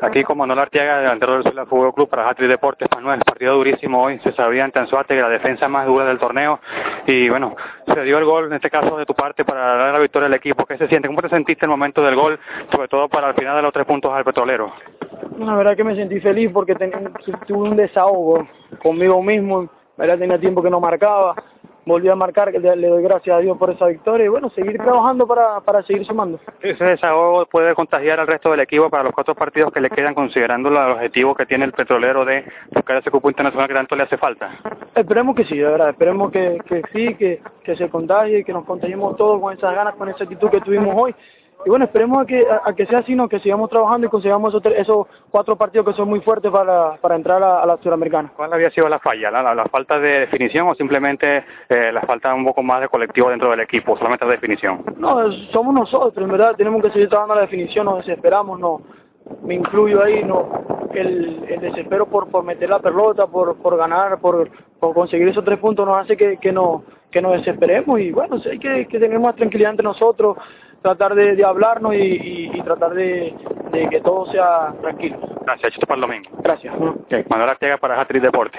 Aquí con Manuel Arteaga, delantero del Zulia Fútbol Club para Hatri Deportes. Manuel, partido durísimo hoy. Se sabía en Tanzuate la defensa más dura del torneo. Y bueno, se dio el gol, en este caso de tu parte, para dar la victoria al equipo. ¿Qué se siente? ¿Cómo te sentiste el momento del gol, sobre todo para el final de los tres puntos al petrolero? La verdad que me sentí feliz porque tuve un desahogo conmigo mismo. La verdad tenía tiempo que no marcaba volví a marcar, le, le, doy gracias a Dios por esa victoria y bueno, seguir trabajando para, para seguir sumando. Ese desahogo puede contagiar al resto del equipo para los cuatro partidos que le quedan considerando el objetivo que tiene el petrolero de buscar ese cupo internacional que tanto le hace falta. Esperemos que sí, de verdad, esperemos que, que sí, que, que se contagie y que nos contagiemos todos con esas ganas, con esa actitud que tuvimos hoy y bueno, esperemos a que, a, que sea así, ¿no? que sigamos trabajando y consigamos esos, esos cuatro partidos que son muy fuertes para, para entrar a, la Suramericana. ¿Cuál había sido la falla? ¿La, la, falta de definición o simplemente eh, la falta un poco más de colectivo dentro del equipo, solamente la definición? No, somos nosotros, en verdad, tenemos que seguir trabajando la definición, nos desesperamos, no me incluyo ahí, no el, el desespero por, por meter la pelota, por, por ganar, por, por conseguir esos tres puntos nos hace que, que, no, que nos desesperemos y bueno, hay que, que tener más tranquilidad entre nosotros, tratar de, de hablarnos y, y, y tratar de, de, que todo sea tranquilo. Gracias, esto para el domingo. Gracias. Okay. Manuel Arteaga para Hattrick Deporte.